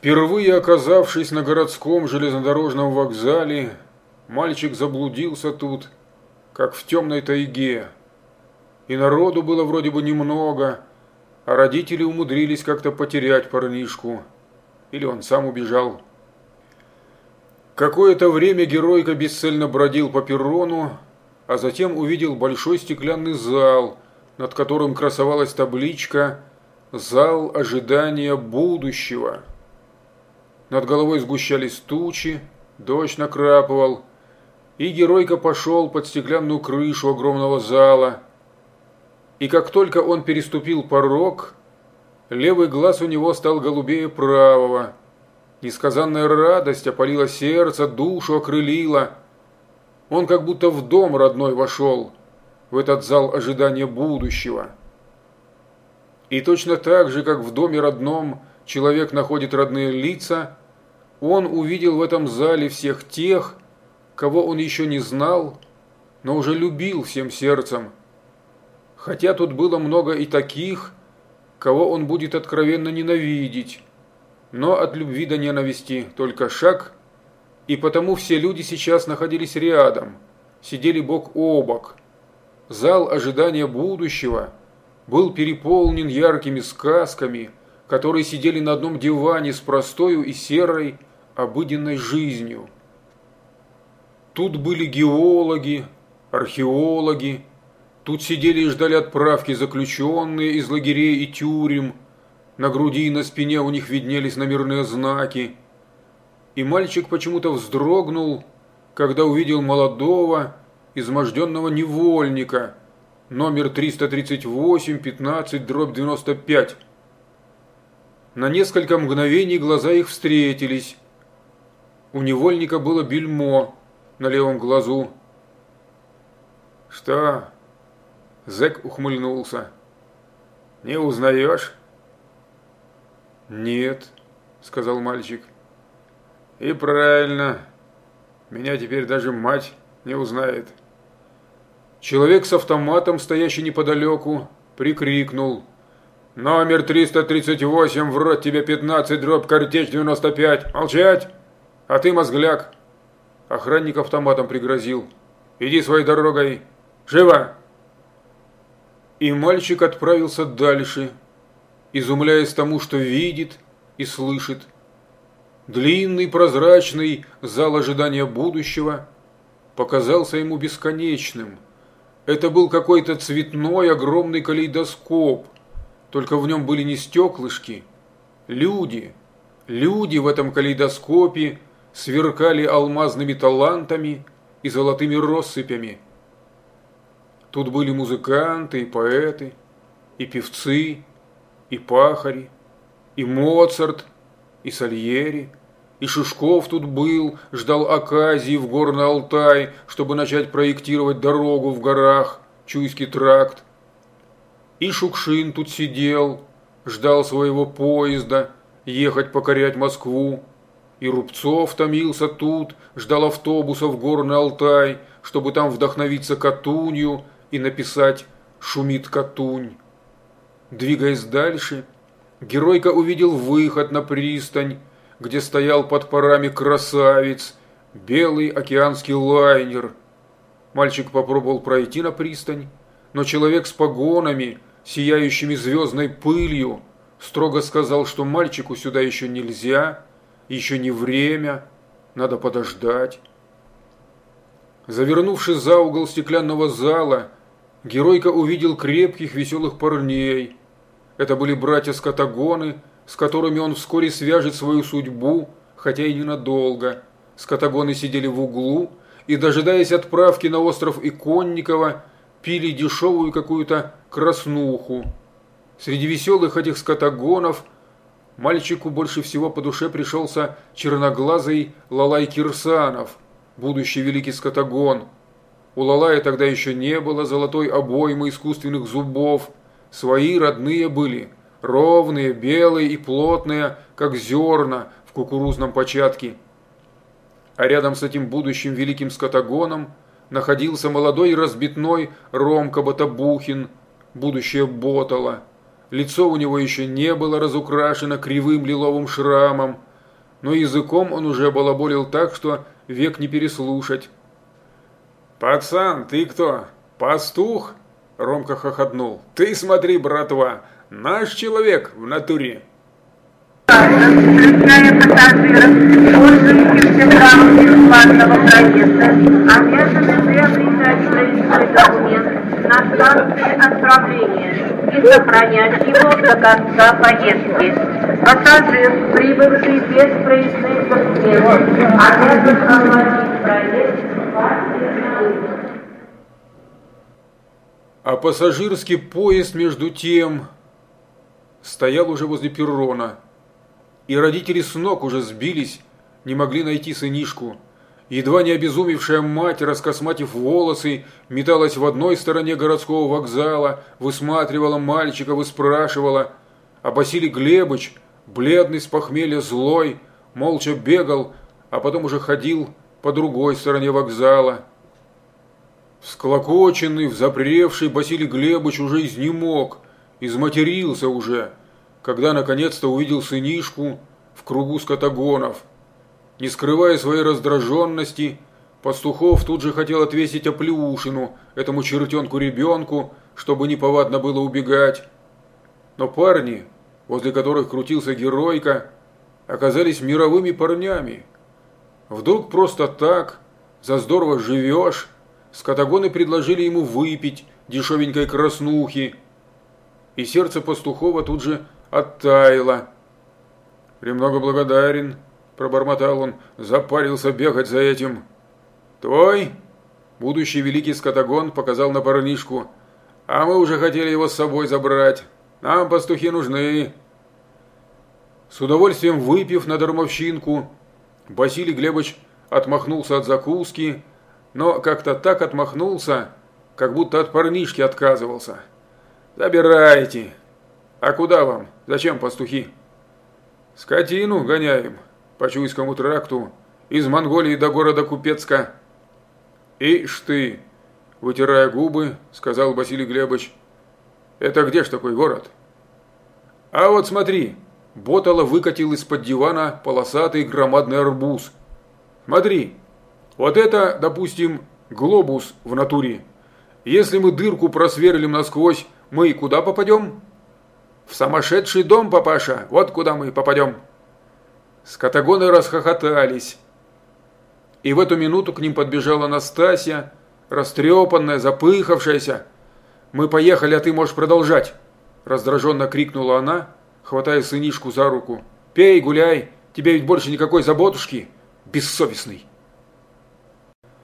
Впервые оказавшись на городском железнодорожном вокзале, мальчик заблудился тут, как в темной тайге. И народу было вроде бы немного, а родители умудрились как-то потерять парнишку. Или он сам убежал. Какое-то время геройка бесцельно бродил по перрону, а затем увидел большой стеклянный зал, над которым красовалась табличка «Зал ожидания будущего». Над головой сгущались тучи, дождь накрапывал, и геройка пошел под стеклянную крышу огромного зала. И как только он переступил порог, левый глаз у него стал голубее правого. Несказанная радость опалила сердце, душу окрылила. Он как будто в дом родной вошел, в этот зал ожидания будущего. И точно так же, как в доме родном человек находит родные лица, он увидел в этом зале всех тех, кого он еще не знал, но уже любил всем сердцем. Хотя тут было много и таких, кого он будет откровенно ненавидеть. Но от любви до ненависти только шаг, и потому все люди сейчас находились рядом, сидели бок о бок. Зал ожидания будущего был переполнен яркими сказками, которые сидели на одном диване с простою и серой, обыденной жизнью. Тут были геологи, археологи, тут сидели и ждали отправки заключенные из лагерей и тюрем, на груди и на спине у них виднелись номерные знаки. И мальчик почему-то вздрогнул, когда увидел молодого, изможденного невольника, номер 338, 15, дробь 95. На несколько мгновений глаза их встретились, у невольника было бельмо на левом глазу. «Что?» Зэк ухмыльнулся. «Не узнаешь?» «Нет», — сказал мальчик. «И правильно. Меня теперь даже мать не узнает». Человек с автоматом, стоящий неподалеку, прикрикнул. «Номер 338, в рот тебе 15, дробь картечь 95. Молчать!» А ты, мозгляк!» Охранник автоматом пригрозил. «Иди своей дорогой! Живо!» И мальчик отправился дальше, изумляясь тому, что видит и слышит. Длинный прозрачный зал ожидания будущего показался ему бесконечным. Это был какой-то цветной огромный калейдоскоп, только в нем были не стеклышки, люди. Люди в этом калейдоскопе сверкали алмазными талантами и золотыми россыпями. Тут были музыканты и поэты, и певцы, и пахари, и Моцарт, и Сальери, и Шишков тут был, ждал оказии в горный Алтай, чтобы начать проектировать дорогу в горах, Чуйский тракт. И Шукшин тут сидел, ждал своего поезда, ехать покорять Москву. И Рубцов томился тут, ждал автобуса в горный Алтай, чтобы там вдохновиться Катунью и написать «Шумит Катунь». Двигаясь дальше, геройка увидел выход на пристань, где стоял под парами красавец, белый океанский лайнер. Мальчик попробовал пройти на пристань, но человек с погонами, сияющими звездной пылью, строго сказал, что мальчику сюда еще нельзя, еще не время, надо подождать. Завернувшись за угол стеклянного зала, геройка увидел крепких веселых парней. Это были братья-скотагоны, с которыми он вскоре свяжет свою судьбу, хотя и ненадолго. Скотагоны сидели в углу и, дожидаясь отправки на остров Иконникова, пили дешевую какую-то краснуху. Среди веселых этих скотагонов – Мальчику больше всего по душе пришелся черноглазый Лалай Кирсанов, будущий великий скотагон. У Лалая тогда еще не было золотой обоймы искусственных зубов. Свои родные были, ровные, белые и плотные, как зерна в кукурузном початке. А рядом с этим будущим великим скотагоном находился молодой разбитной Ромка Батабухин, будущее Ботала – Лицо у него еще не было разукрашено кривым лиловым шрамом, но языком он уже балаболил так, что век не переслушать. «Пацан, ты кто? Пастух?» Ромка хохотнул. «Ты смотри, братва, наш человек в натуре!» Включая пассажиров, пользующихся правом бесплатного проезда, обязаны на станции отправления и сохранять его до конца поездки. Пассажир, прибывший без проездных документов, обязан оплатить проезд А пассажирский поезд, между тем, стоял уже возле перрона. И родители с ног уже сбились, не могли найти сынишку. Едва не обезумевшая мать, раскосматив волосы, металась в одной стороне городского вокзала, высматривала мальчика, выспрашивала. А Василий Глебыч, бледный с похмелья, злой, молча бегал, а потом уже ходил по другой стороне вокзала. Всклокоченный, взапревший Василий Глебыч уже изнемог, изматерился уже, когда наконец-то увидел сынишку в кругу скотагонов. Не скрывая своей раздраженности, Пастухов тут же хотел отвесить оплеушину этому чертенку-ребенку, чтобы неповадно было убегать. Но парни, возле которых крутился геройка, оказались мировыми парнями. Вдруг просто так, за здорово живешь, Скотагоны предложили ему выпить дешевенькой краснухи, и сердце пастухова тут же оттаяло. «Премного благодарен», – пробормотал он, – запарился бегать за этим. «Твой?» – будущий великий скотагон показал на парнишку. «А мы уже хотели его с собой забрать. Нам пастухи нужны». С удовольствием выпив на дармовщинку, Василий Глебович отмахнулся от закуски но как-то так отмахнулся, как будто от парнишки отказывался. «Забирайте!» «А куда вам? Зачем пастухи?» «Скотину гоняем по Чуйскому тракту, из Монголии до города Купецка». «Ишь ты!» – вытирая губы, сказал Василий Глебович. «Это где ж такой город?» «А вот смотри!» Ботало выкатил из-под дивана полосатый громадный арбуз. «Смотри, вот это, допустим, глобус в натуре. Если мы дырку просверлим насквозь, мы куда попадем? В сумасшедший дом, папаша, вот куда мы попадем. Скотагоны расхохотались. И в эту минуту к ним подбежала Настасья, растрепанная, запыхавшаяся. «Мы поехали, а ты можешь продолжать!» Раздраженно крикнула она, хватая сынишку за руку. «Пей, гуляй, тебе ведь больше никакой заботушки, бессовестный!»